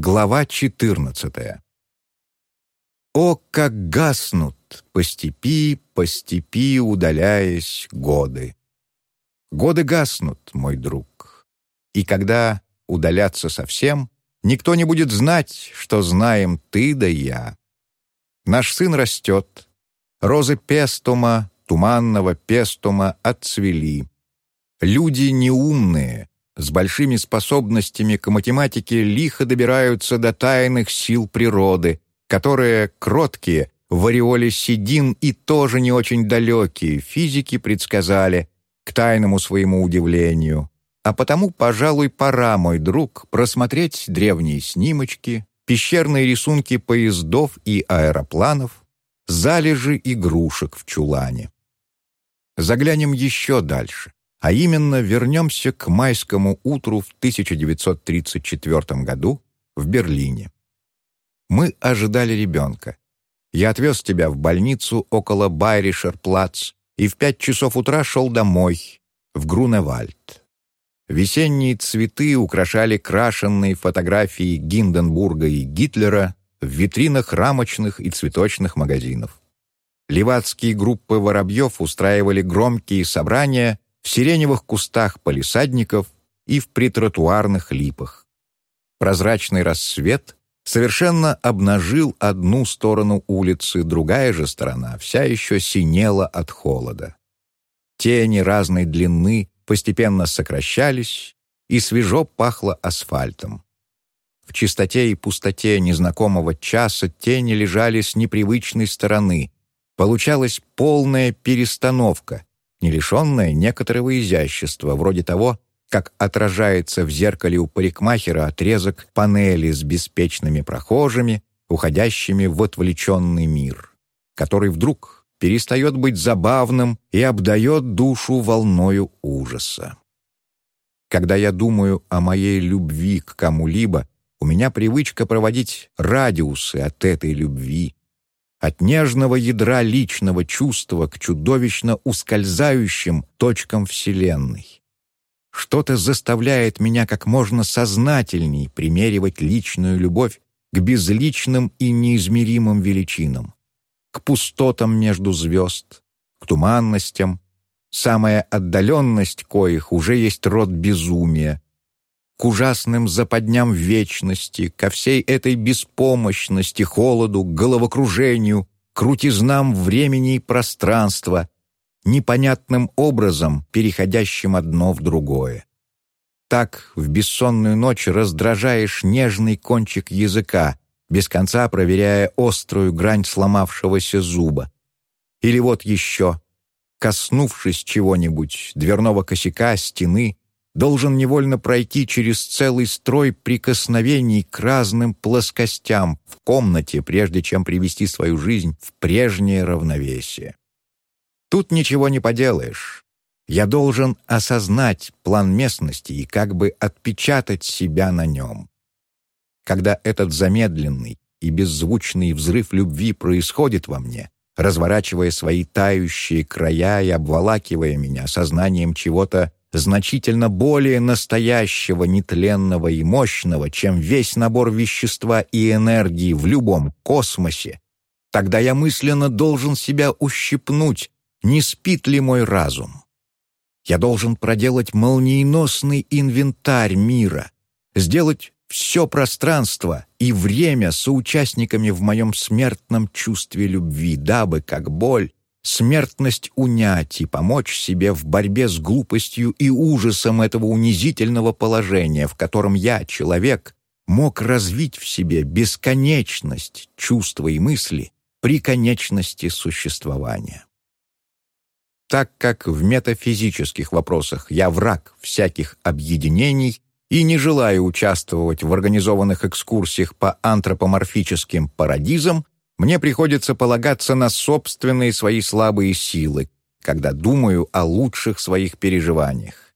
Глава 14 О, как гаснут по степи, по степи удаляясь годы! Годы гаснут, мой друг, и когда удалятся совсем, никто не будет знать, что знаем ты да я. Наш сын растет, розы пестума, туманного пестума отцвели. Люди неумные, с большими способностями к математике лихо добираются до тайных сил природы, которые, кроткие, в ореоле седин и тоже не очень далекие, физики предсказали, к тайному своему удивлению. А потому, пожалуй, пора, мой друг, просмотреть древние снимочки, пещерные рисунки поездов и аэропланов, залежи игрушек в чулане. Заглянем еще дальше. А именно, вернемся к майскому утру в 1934 году в Берлине. Мы ожидали ребенка. Я отвез тебя в больницу около Байришерплац и в пять часов утра шел домой, в Груневальд. Весенние цветы украшали крашенные фотографии Гинденбурга и Гитлера в витринах рамочных и цветочных магазинов. Левацкие группы воробьев устраивали громкие собрания в сиреневых кустах полисадников и в притротуарных липах. Прозрачный рассвет совершенно обнажил одну сторону улицы, другая же сторона вся еще синела от холода. Тени разной длины постепенно сокращались, и свежо пахло асфальтом. В чистоте и пустоте незнакомого часа тени лежали с непривычной стороны. Получалась полная перестановка, не лишенная некоторого изящества, вроде того, как отражается в зеркале у парикмахера отрезок панели с беспечными прохожими, уходящими в отвлеченный мир, который вдруг перестает быть забавным и обдает душу волною ужаса. Когда я думаю о моей любви к кому-либо, у меня привычка проводить радиусы от этой любви, от нежного ядра личного чувства к чудовищно ускользающим точкам Вселенной. Что-то заставляет меня как можно сознательней примеривать личную любовь к безличным и неизмеримым величинам, к пустотам между звезд, к туманностям, самая отдаленность коих уже есть род безумия, к ужасным западням вечности, ко всей этой беспомощности, холоду, головокружению, крутизнам времени и пространства, непонятным образом переходящим одно в другое. Так в бессонную ночь раздражаешь нежный кончик языка, без конца проверяя острую грань сломавшегося зуба. Или вот еще, коснувшись чего-нибудь, дверного косяка, стены, должен невольно пройти через целый строй прикосновений к разным плоскостям в комнате, прежде чем привести свою жизнь в прежнее равновесие. Тут ничего не поделаешь. Я должен осознать план местности и как бы отпечатать себя на нем. Когда этот замедленный и беззвучный взрыв любви происходит во мне, разворачивая свои тающие края и обволакивая меня сознанием чего-то значительно более настоящего, нетленного и мощного, чем весь набор вещества и энергии в любом космосе, тогда я мысленно должен себя ущипнуть, не спит ли мой разум. Я должен проделать молниеносный инвентарь мира, сделать все пространство и время соучастниками в моем смертном чувстве любви, дабы, как боль, смертность унять и помочь себе в борьбе с глупостью и ужасом этого унизительного положения, в котором я, человек, мог развить в себе бесконечность чувства и мысли при конечности существования. Так как в метафизических вопросах я враг всяких объединений и не желаю участвовать в организованных экскурсиях по антропоморфическим парадизам, мне приходится полагаться на собственные свои слабые силы, когда думаю о лучших своих переживаниях.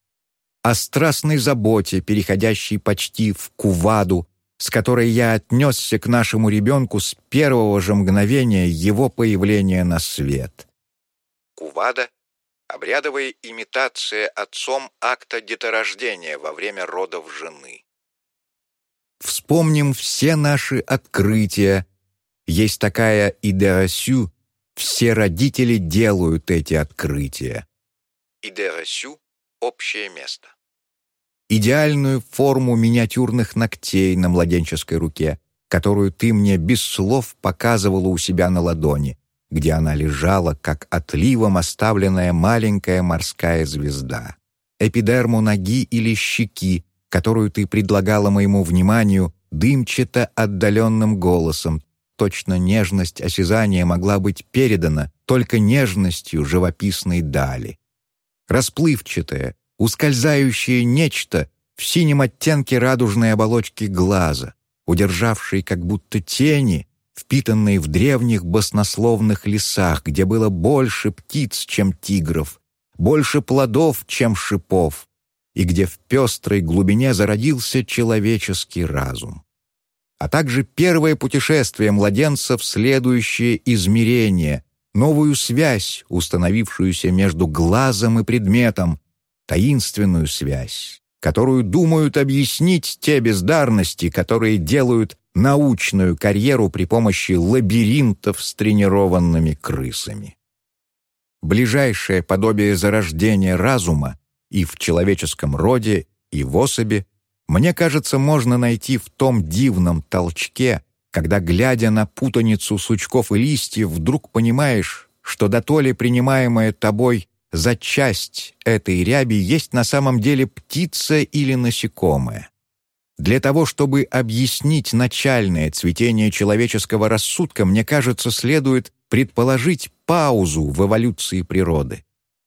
О страстной заботе, переходящей почти в куваду, с которой я отнесся к нашему ребенку с первого же мгновения его появления на свет. Кувада — обрядовая имитация отцом акта деторождения во время родов жены. Вспомним все наши открытия. Есть такая идеасю, все родители делают эти открытия. Идеасю — общее место. Идеальную форму миниатюрных ногтей на младенческой руке, которую ты мне без слов показывала у себя на ладони, где она лежала, как отливом оставленная маленькая морская звезда. Эпидерму ноги или щеки, которую ты предлагала моему вниманию дымчато отдаленным голосом. Точно нежность осязания могла быть передана только нежностью живописной дали. Расплывчатое, ускользающее нечто в синем оттенке радужной оболочки глаза, удержавшей как будто тени, впитанные в древних баснословных лесах, где было больше птиц, чем тигров, больше плодов, чем шипов, и где в пестрой глубине зародился человеческий разум. А также первое путешествие младенца в следующее измерение, новую связь, установившуюся между глазом и предметом, таинственную связь, которую думают объяснить те бездарности, которые делают научную карьеру при помощи лабиринтов с тренированными крысами. Ближайшее подобие зарождения разума и в человеческом роде, и в особи, мне кажется, можно найти в том дивном толчке, когда, глядя на путаницу сучков и листьев, вдруг понимаешь, что дотоле принимаемое тобой за часть этой ряби есть на самом деле птица или насекомое. Для того, чтобы объяснить начальное цветение человеческого рассудка, мне кажется, следует предположить паузу в эволюции природы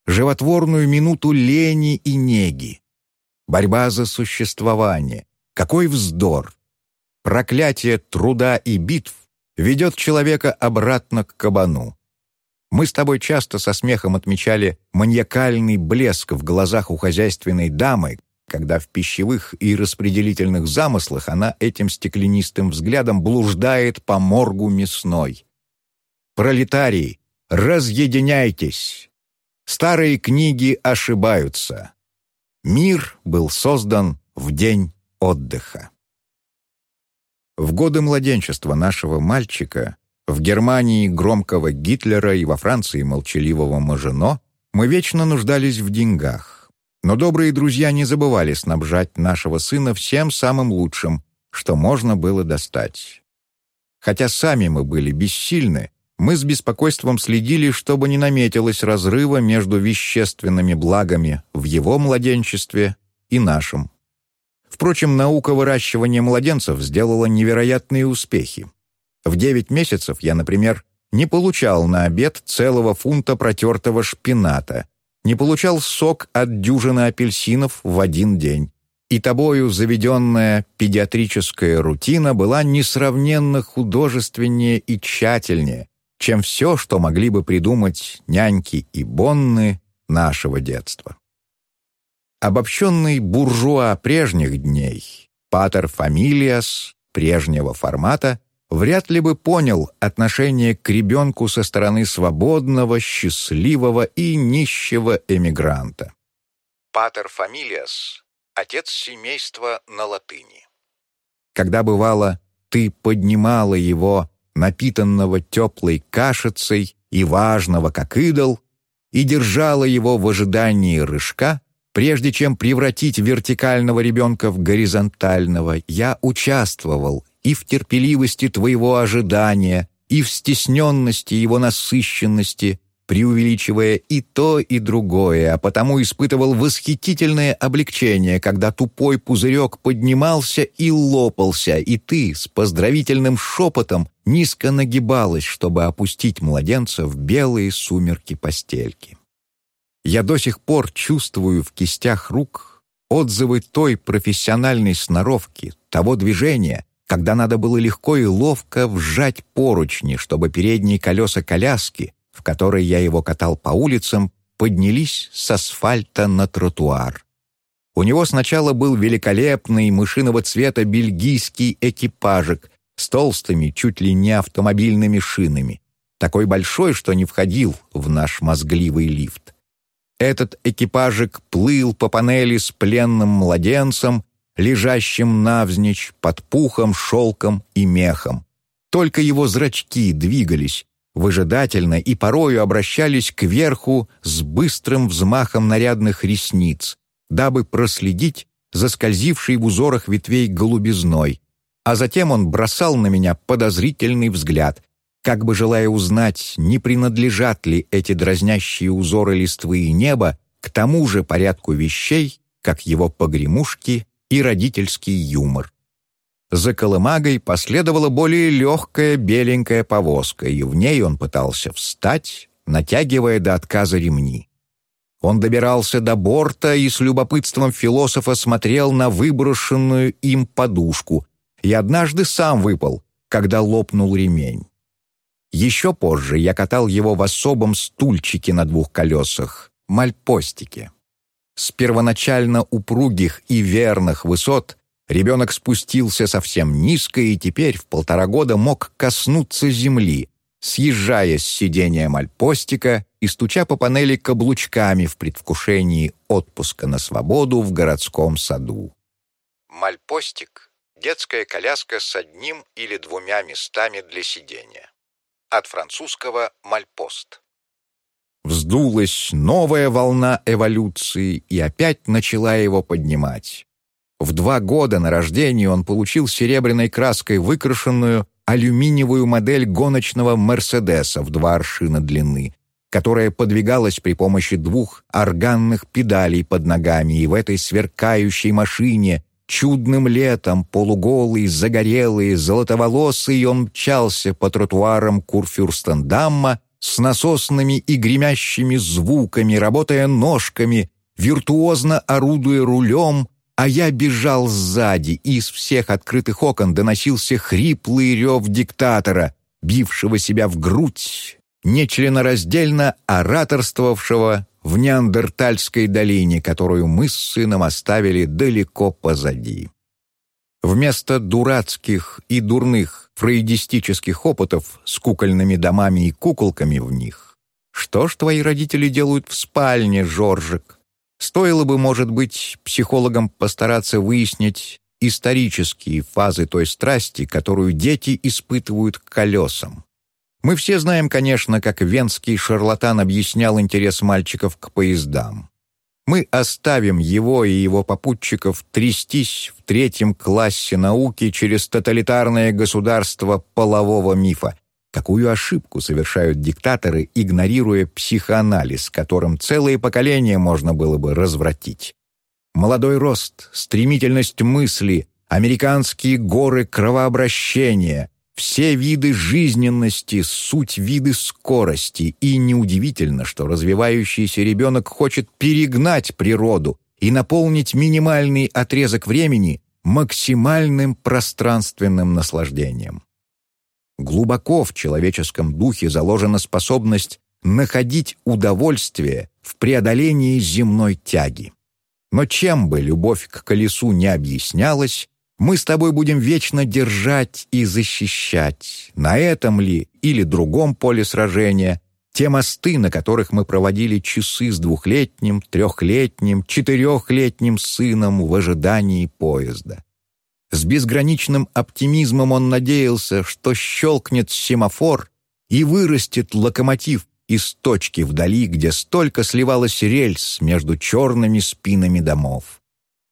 животворную минуту лени и неги. Борьба за существование. Какой вздор! Проклятие труда и битв ведет человека обратно к кабану. Мы с тобой часто со смехом отмечали маниакальный блеск в глазах у хозяйственной дамы, когда в пищевых и распределительных замыслах она этим стеклянистым взглядом блуждает по моргу мясной. Пролетарии, разъединяйтесь! Старые книги ошибаются. Мир был создан в день отдыха. В годы младенчества нашего мальчика в Германии громкого Гитлера и во Франции молчаливого Мажино мы вечно нуждались в деньгах. Но добрые друзья не забывали снабжать нашего сына всем самым лучшим, что можно было достать. Хотя сами мы были бессильны, мы с беспокойством следили, чтобы не наметилось разрыва между вещественными благами в его младенчестве и нашим. Впрочем, наука выращивания младенцев сделала невероятные успехи. В 9 месяцев я, например, не получал на обед целого фунта протертого шпината, не получал сок от дюжины апельсинов в один день. И тобою заведенная педиатрическая рутина была несравненно художественнее и тщательнее, чем все, что могли бы придумать няньки и бонны нашего детства. Обобщенный буржуа прежних дней, патер фамилиас прежнего формата, вряд ли бы понял отношение к ребенку со стороны свободного, счастливого и нищего эмигранта. Патер фамилиас — отец семейства на латыни. Когда бывало, ты поднимала его напитанного теплой кашицей и важного, как идол, и держала его в ожидании рыжка, прежде чем превратить вертикального ребенка в горизонтального, я участвовал и в терпеливости твоего ожидания, и в стесненности его насыщенности, преувеличивая и то, и другое, а потому испытывал восхитительное облегчение, когда тупой пузырек поднимался и лопался, и ты с поздравительным шепотом низко нагибалась, чтобы опустить младенца в белые сумерки постельки. Я до сих пор чувствую в кистях рук отзывы той профессиональной сноровки, того движения, когда надо было легко и ловко вжать поручни, чтобы передние колеса коляски в которой я его катал по улицам, поднялись с асфальта на тротуар. У него сначала был великолепный мышиного цвета бельгийский экипажик с толстыми, чуть ли не автомобильными шинами, такой большой, что не входил в наш мозгливый лифт. Этот экипажик плыл по панели с пленным младенцем, лежащим навзничь под пухом, шелком и мехом. Только его зрачки двигались, выжидательно и порою обращались кверху с быстрым взмахом нарядных ресниц, дабы проследить за скользившей в узорах ветвей голубизной, а затем он бросал на меня подозрительный взгляд, как бы желая узнать, не принадлежат ли эти дразнящие узоры листвы и неба к тому же порядку вещей, как его погремушки и родительский юмор. За колымагой последовала более легкая беленькая повозка, и в ней он пытался встать, натягивая до отказа ремни. Он добирался до борта и с любопытством философа смотрел на выброшенную им подушку, и однажды сам выпал, когда лопнул ремень. Еще позже я катал его в особом стульчике на двух колесах, мальпостике. С первоначально упругих и верных высот ребенок спустился совсем низко и теперь в полтора года мог коснуться земли, съезжая с сидения мальпостика и стуча по панели каблучками в предвкушении отпуска на свободу в городском саду. Мальпостик — детская коляска с одним или двумя местами для сидения. От французского «мальпост». Вздулась новая волна эволюции и опять начала его поднимать. В два года на рождение он получил серебряной краской выкрашенную алюминиевую модель гоночного «Мерседеса» в два аршина длины, которая подвигалась при помощи двух органных педалей под ногами, и в этой сверкающей машине чудным летом, полуголый, загорелый, золотоволосый, он мчался по тротуарам Курфюрстендамма, с насосными и гремящими звуками, работая ножками, виртуозно орудуя рулем, а я бежал сзади, и из всех открытых окон доносился хриплый рев диктатора, бившего себя в грудь, нечленораздельно ораторствовавшего в Неандертальской долине, которую мы с сыном оставили далеко позади. Вместо дурацких и дурных фрейдистических опытов с кукольными домами и куколками в них. Что ж твои родители делают в спальне, Жоржик? Стоило бы, может быть, психологам постараться выяснить исторические фазы той страсти, которую дети испытывают к колесам. Мы все знаем, конечно, как венский шарлатан объяснял интерес мальчиков к поездам мы оставим его и его попутчиков трястись в третьем классе науки через тоталитарное государство полового мифа. Какую ошибку совершают диктаторы, игнорируя психоанализ, которым целые поколения можно было бы развратить. Молодой рост, стремительность мысли, американские горы кровообращения, все виды жизненности — суть виды скорости, и неудивительно, что развивающийся ребенок хочет перегнать природу и наполнить минимальный отрезок времени максимальным пространственным наслаждением. Глубоко в человеческом духе заложена способность находить удовольствие в преодолении земной тяги. Но чем бы любовь к колесу не объяснялась, мы с тобой будем вечно держать и защищать, на этом ли или другом поле сражения, те мосты, на которых мы проводили часы с двухлетним, трехлетним, четырехлетним сыном в ожидании поезда. С безграничным оптимизмом он надеялся, что щелкнет семафор и вырастет локомотив из точки вдали, где столько сливалось рельс между черными спинами домов.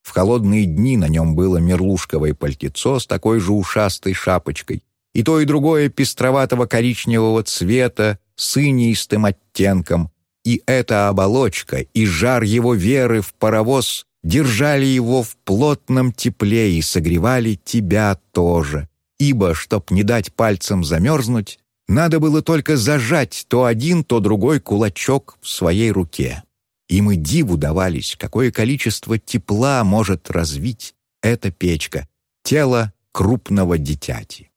В холодные дни на нем было мерлушковое пальтецо с такой же ушастой шапочкой, и то и другое пестроватого коричневого цвета с инеистым оттенком, и эта оболочка и жар его веры в паровоз держали его в плотном тепле и согревали тебя тоже, ибо, чтоб не дать пальцам замерзнуть, надо было только зажать то один, то другой кулачок в своей руке. И мы диву давались, какое количество тепла может развить эта печка, тело крупного дитяти.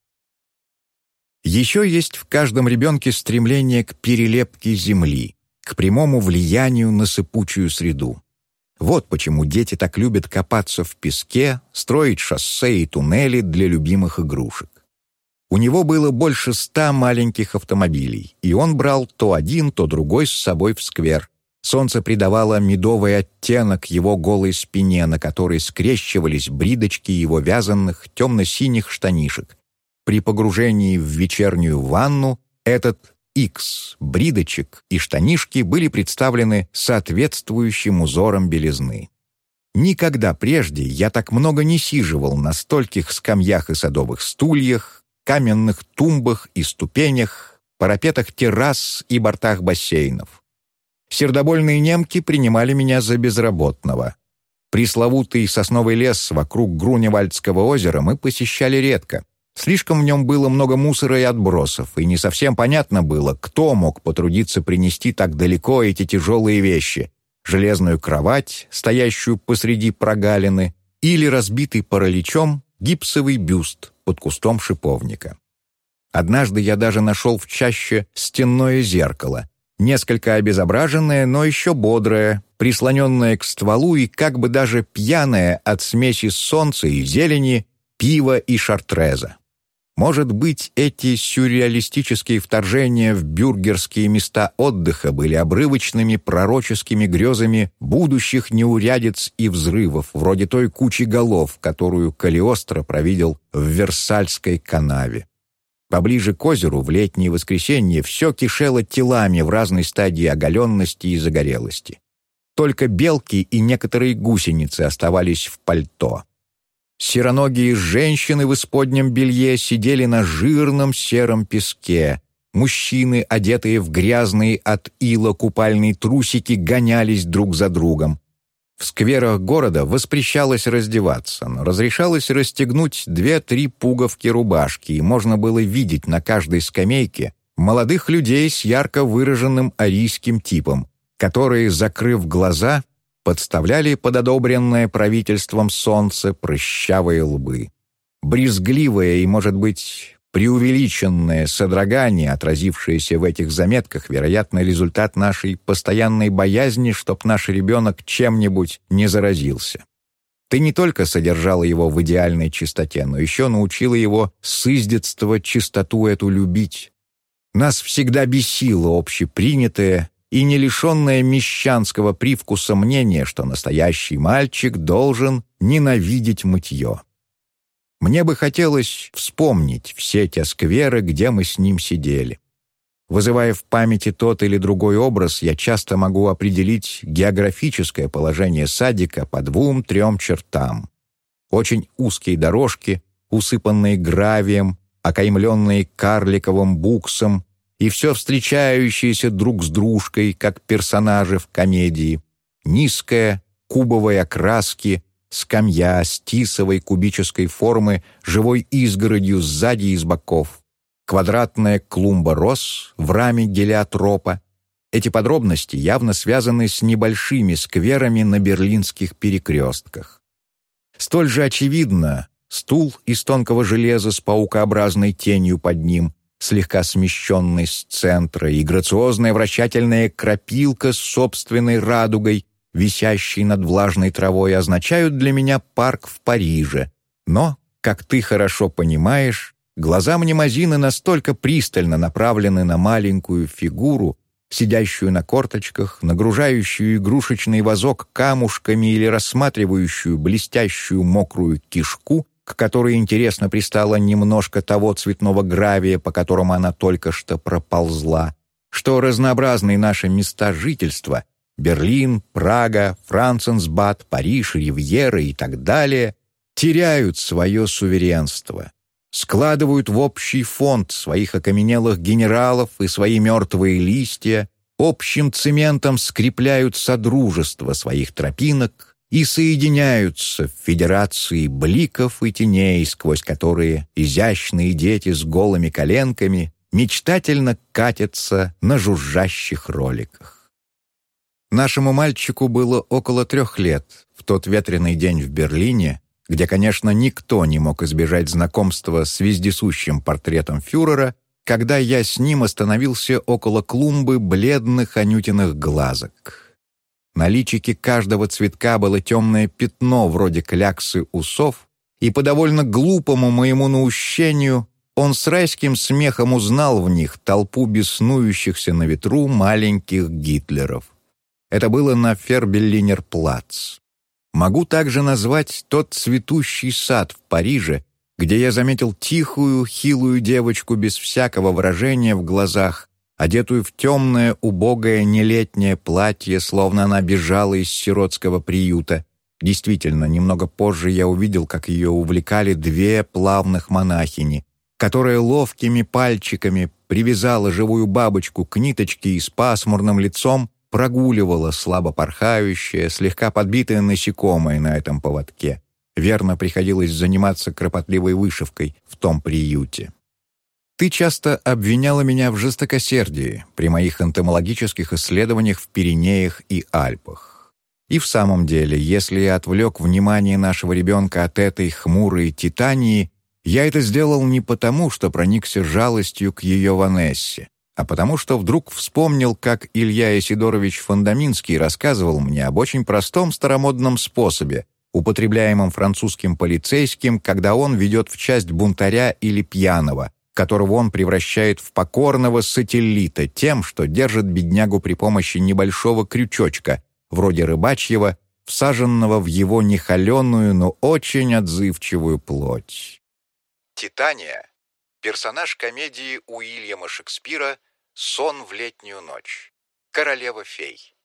Еще есть в каждом ребенке стремление к перелепке земли, к прямому влиянию на сыпучую среду. Вот почему дети так любят копаться в песке, строить шоссе и туннели для любимых игрушек. У него было больше ста маленьких автомобилей, и он брал то один, то другой с собой в сквер, Солнце придавало медовый оттенок его голой спине, на которой скрещивались бридочки его вязаных темно-синих штанишек. При погружении в вечернюю ванну этот X бридочек и штанишки были представлены соответствующим узором белизны. Никогда прежде я так много не сиживал на стольких скамьях и садовых стульях, каменных тумбах и ступенях, парапетах террас и бортах бассейнов. Сердобольные немки принимали меня за безработного. Пресловутый сосновый лес вокруг Груневальдского озера мы посещали редко. Слишком в нем было много мусора и отбросов, и не совсем понятно было, кто мог потрудиться принести так далеко эти тяжелые вещи железную кровать, стоящую посреди прогалины, или разбитый параличом гипсовый бюст под кустом шиповника. Однажды я даже нашел в чаще стенное зеркало, несколько обезображенное, но еще бодрое, прислоненное к стволу и как бы даже пьяное от смеси солнца и зелени, пива и шартреза. Может быть, эти сюрреалистические вторжения в бюргерские места отдыха были обрывочными пророческими грезами будущих неурядиц и взрывов, вроде той кучи голов, которую Калиостро провидел в Версальской канаве. Поближе к озеру в летнее воскресенье все кишело телами в разной стадии оголенности и загорелости. Только белки и некоторые гусеницы оставались в пальто. Сероногие женщины в исподнем белье сидели на жирном сером песке. Мужчины, одетые в грязные от ила купальные трусики, гонялись друг за другом. В скверах города воспрещалось раздеваться, но разрешалось расстегнуть две-три пуговки рубашки, и можно было видеть на каждой скамейке молодых людей с ярко выраженным арийским типом, которые, закрыв глаза, подставляли под одобренное правительством солнце прыщавые лбы. Брезгливое и, может быть, преувеличенное содрогание, отразившееся в этих заметках, вероятно, результат нашей постоянной боязни, чтоб наш ребенок чем-нибудь не заразился. Ты не только содержала его в идеальной чистоте, но еще научила его с чистоту эту любить. Нас всегда бесило общепринятое, и не лишенное мещанского привкуса мнение, что настоящий мальчик должен ненавидеть мытье. Мне бы хотелось вспомнить все те скверы, где мы с ним сидели. Вызывая в памяти тот или другой образ, я часто могу определить географическое положение садика по двум-трем чертам. Очень узкие дорожки, усыпанные гравием, окаймленные карликовым буксом, и все встречающиеся друг с дружкой, как персонажи в комедии. Низкая, кубовой окраски, скамья с тисовой кубической формы, живой изгородью сзади и с боков. Квадратная клумба роз в раме гелиотропа. Эти подробности явно связаны с небольшими скверами на берлинских перекрестках. Столь же очевидно стул из тонкого железа с паукообразной тенью под ним, слегка смещенный с центра, и грациозная вращательная крапилка с собственной радугой, висящей над влажной травой, означают для меня парк в Париже. Но, как ты хорошо понимаешь, глаза мнемозины настолько пристально направлены на маленькую фигуру, сидящую на корточках, нагружающую игрушечный вазок камушками или рассматривающую блестящую мокрую кишку, к которой интересно пристало немножко того цветного гравия, по которому она только что проползла, что разнообразные наши места жительства — Берлин, Прага, Франценсбад, Париж, Ривьера и так далее — теряют свое суверенство, складывают в общий фонд своих окаменелых генералов и свои мертвые листья, общим цементом скрепляют содружество своих тропинок, и соединяются в федерации бликов и теней, сквозь которые изящные дети с голыми коленками мечтательно катятся на жужжащих роликах. Нашему мальчику было около трех лет в тот ветреный день в Берлине, где, конечно, никто не мог избежать знакомства с вездесущим портретом фюрера, когда я с ним остановился около клумбы бледных анютиных глазок. На личике каждого цветка было темное пятно вроде кляксы усов, и по довольно глупому моему наущению он с райским смехом узнал в них толпу беснующихся на ветру маленьких Гитлеров. Это было на Фербеллинер-плац. Могу также назвать тот цветущий сад в Париже, где я заметил тихую, хилую девочку без всякого выражения в глазах, одетую в темное, убогое, нелетнее платье, словно она бежала из сиротского приюта. Действительно, немного позже я увидел, как ее увлекали две плавных монахини, которая ловкими пальчиками привязала живую бабочку к ниточке и с пасмурным лицом прогуливала слабо порхающее, слегка подбитое насекомое на этом поводке. Верно приходилось заниматься кропотливой вышивкой в том приюте. Ты часто обвиняла меня в жестокосердии при моих энтомологических исследованиях в Пиренеях и Альпах. И в самом деле, если я отвлек внимание нашего ребенка от этой хмурой титании, я это сделал не потому, что проникся жалостью к ее Ванессе, а потому что вдруг вспомнил, как Илья Исидорович Фондаминский рассказывал мне об очень простом старомодном способе, употребляемом французским полицейским, когда он ведет в часть бунтаря или пьяного, которого он превращает в покорного сателлита тем, что держит беднягу при помощи небольшого крючочка, вроде рыбачьего, всаженного в его нехоленую, но очень отзывчивую плоть. Титания — персонаж комедии Уильяма Шекспира Сон в летнюю ночь. Королева фей.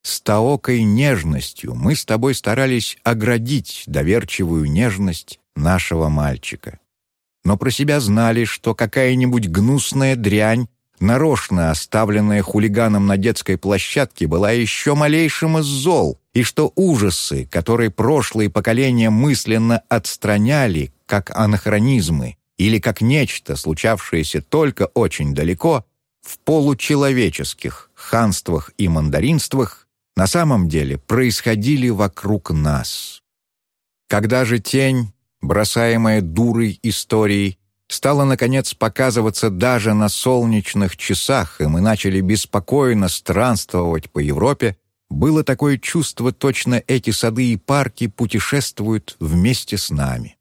С таокой нежностью мы с тобой старались оградить доверчивую нежность нашего мальчика. Но про себя знали, что какая-нибудь гнусная дрянь, нарочно оставленная хулиганом на детской площадке, была еще малейшим из зол, и что ужасы, которые прошлые поколения мысленно отстраняли, как анахронизмы, или как нечто, случавшееся только очень далеко, в получеловеческих ханствах и мандаринствах на самом деле происходили вокруг нас. Когда же тень, бросаемая дурой историей, стала, наконец, показываться даже на солнечных часах, и мы начали беспокойно странствовать по Европе, было такое чувство, точно эти сады и парки путешествуют вместе с нами.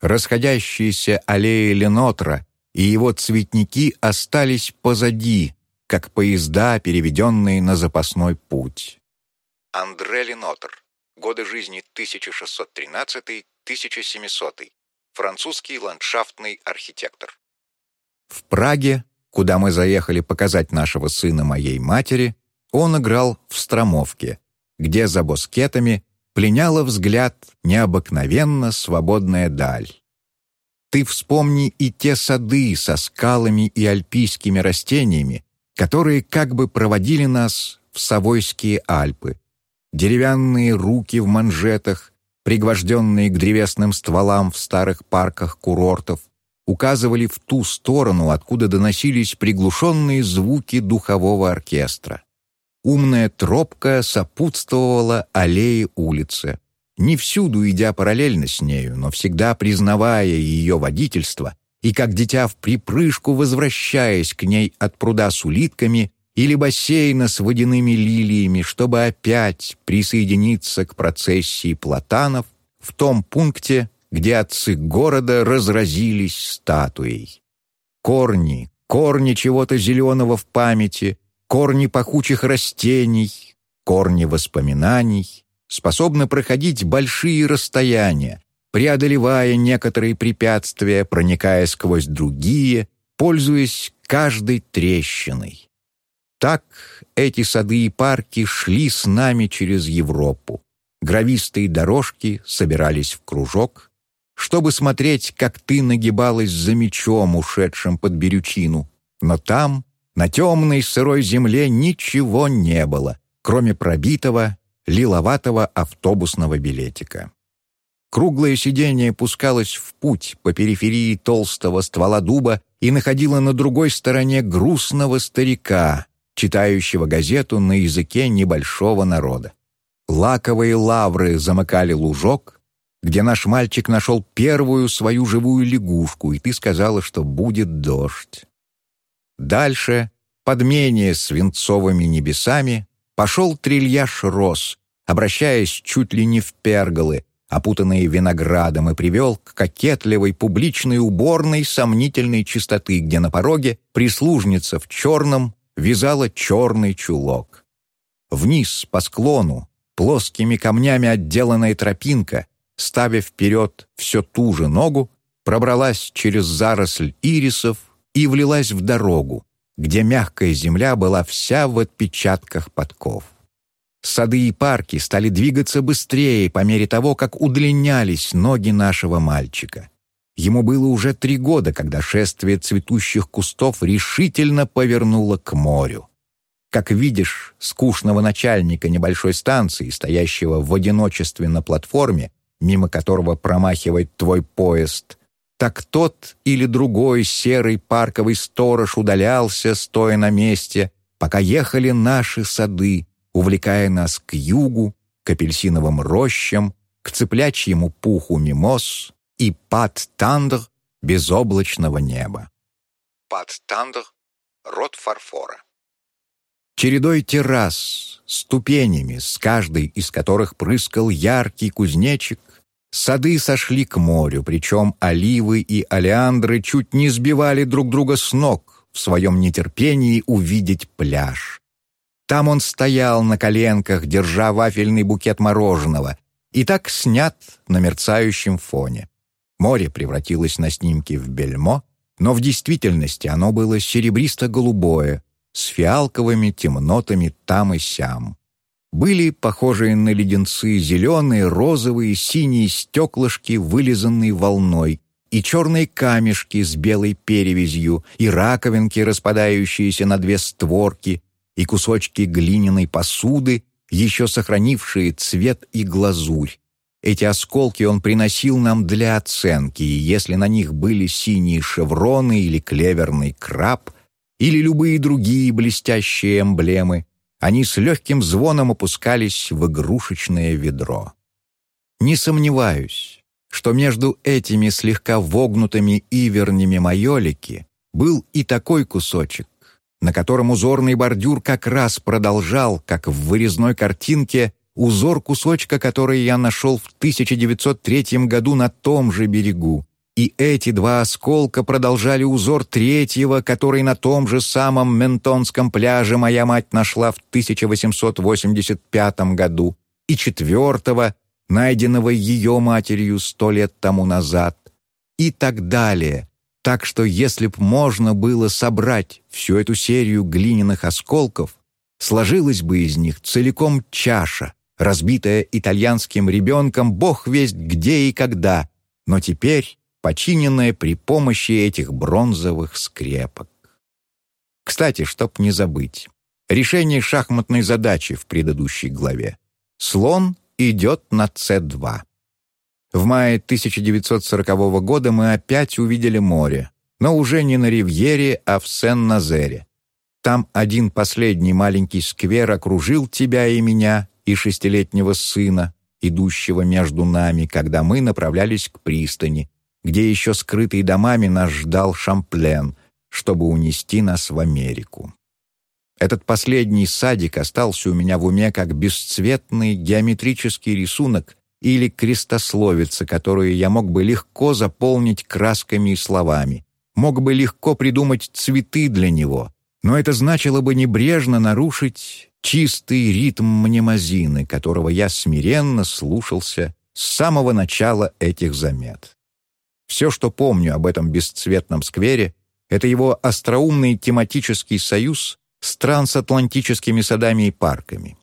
Расходящиеся аллеи Ленотра и его цветники остались позади, как поезда, переведенные на запасной путь. Андре Ленотр. Годы жизни 1613-1700. Французский ландшафтный архитектор. В Праге, куда мы заехали показать нашего сына моей матери, он играл в Стромовке, где за боскетами пленяла взгляд необыкновенно свободная даль. Ты вспомни и те сады со скалами и альпийскими растениями, которые как бы проводили нас в Савойские Альпы. Деревянные руки в манжетах, пригвожденные к древесным стволам в старых парках курортов, указывали в ту сторону, откуда доносились приглушенные звуки духового оркестра. Умная тропка сопутствовала аллее улицы не всюду идя параллельно с нею, но всегда признавая ее водительство и как дитя в припрыжку возвращаясь к ней от пруда с улитками или бассейна с водяными лилиями, чтобы опять присоединиться к процессии платанов в том пункте, где отцы города разразились статуей. Корни, корни чего-то зеленого в памяти, корни пахучих растений, корни воспоминаний, способна проходить большие расстояния, преодолевая некоторые препятствия, проникая сквозь другие, пользуясь каждой трещиной. Так эти сады и парки шли с нами через Европу. Гравистые дорожки собирались в кружок, чтобы смотреть, как ты нагибалась за мечом, ушедшим под берючину. Но там, на темной сырой земле, ничего не было, кроме пробитого лиловатого автобусного билетика. Круглое сиденье пускалось в путь по периферии толстого ствола дуба и находило на другой стороне грустного старика, читающего газету на языке небольшого народа. Лаковые лавры замыкали лужок, где наш мальчик нашел первую свою живую лягушку, и ты сказала, что будет дождь. Дальше, под менее свинцовыми небесами, пошел трильяж роз, обращаясь чуть ли не в перголы, опутанные виноградом, и привел к кокетливой публичной уборной сомнительной чистоты, где на пороге прислужница в черном вязала черный чулок. Вниз, по склону, плоскими камнями отделанная тропинка, ставя вперед все ту же ногу, пробралась через заросль ирисов и влилась в дорогу, где мягкая земля была вся в отпечатках подков. Сады и парки стали двигаться быстрее по мере того, как удлинялись ноги нашего мальчика. Ему было уже три года, когда шествие цветущих кустов решительно повернуло к морю. Как видишь, скучного начальника небольшой станции, стоящего в одиночестве на платформе, мимо которого промахивает твой поезд, так тот или другой серый парковый сторож удалялся, стоя на месте, пока ехали наши сады, увлекая нас к югу, к апельсиновым рощам, к цыплячьему пуху мимоз и пад-тандр безоблачного неба. Пад-тандр — род фарфора. Чередой террас, ступенями, с каждой из которых прыскал яркий кузнечик, сады сошли к морю, причем оливы и олеандры чуть не сбивали друг друга с ног в своем нетерпении увидеть пляж. Там он стоял на коленках, держа вафельный букет мороженого, и так снят на мерцающем фоне. Море превратилось на снимке в бельмо, но в действительности оно было серебристо-голубое, с фиалковыми темнотами там и сям. Были похожие на леденцы зеленые, розовые, синие стеклышки, вылизанные волной, и черные камешки с белой перевязью, и раковинки, распадающиеся на две створки, и кусочки глиняной посуды, еще сохранившие цвет и глазурь. Эти осколки он приносил нам для оценки, и если на них были синие шевроны или клеверный краб, или любые другие блестящие эмблемы, они с легким звоном опускались в игрушечное ведро. Не сомневаюсь, что между этими слегка вогнутыми ивернями майолики был и такой кусочек, на котором узорный бордюр как раз продолжал, как в вырезной картинке, узор кусочка, который я нашел в 1903 году на том же берегу. И эти два осколка продолжали узор третьего, который на том же самом Ментонском пляже моя мать нашла в 1885 году, и четвертого, найденного ее матерью сто лет тому назад, и так далее, так что если б можно было собрать всю эту серию глиняных осколков, сложилась бы из них целиком чаша, разбитая итальянским ребенком бог весть где и когда, но теперь починенная при помощи этих бронзовых скрепок. Кстати, чтоб не забыть, решение шахматной задачи в предыдущей главе. Слон идет на c2. В мае 1940 года мы опять увидели море, но уже не на Ривьере, а в Сен-Назере. Там один последний маленький сквер окружил тебя и меня, и шестилетнего сына, идущего между нами, когда мы направлялись к пристани, где еще скрытый домами нас ждал Шамплен, чтобы унести нас в Америку. Этот последний садик остался у меня в уме как бесцветный геометрический рисунок или крестословица, которую я мог бы легко заполнить красками и словами, мог бы легко придумать цветы для него, но это значило бы небрежно нарушить чистый ритм мнемозины, которого я смиренно слушался с самого начала этих замет. Все, что помню об этом бесцветном сквере, это его остроумный тематический союз с трансатлантическими садами и парками.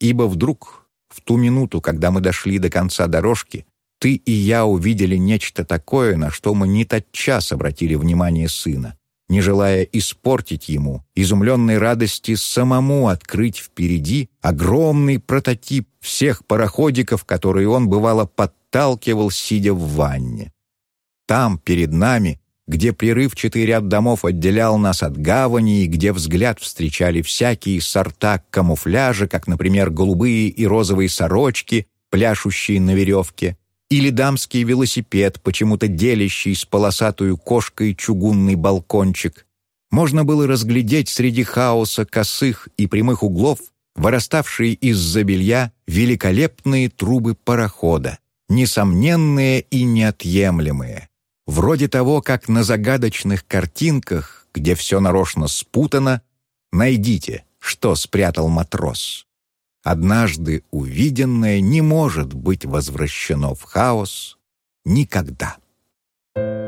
Ибо вдруг в ту минуту, когда мы дошли до конца дорожки, ты и я увидели нечто такое, на что мы не тотчас обратили внимание сына, не желая испортить ему изумленной радости самому открыть впереди огромный прототип всех пароходиков, которые он, бывало, подталкивал, сидя в ванне. Там, перед нами, где прерывчатый ряд домов отделял нас от гавани и где взгляд встречали всякие сорта камуфляжа, как, например, голубые и розовые сорочки, пляшущие на веревке, или дамский велосипед, почему-то делящий с полосатую кошкой чугунный балкончик, можно было разглядеть среди хаоса косых и прямых углов выраставшие из-за белья великолепные трубы парохода, несомненные и неотъемлемые, Вроде того, как на загадочных картинках, где все нарочно спутано, найдите, что спрятал матрос. Однажды увиденное не может быть возвращено в хаос никогда. Thank you.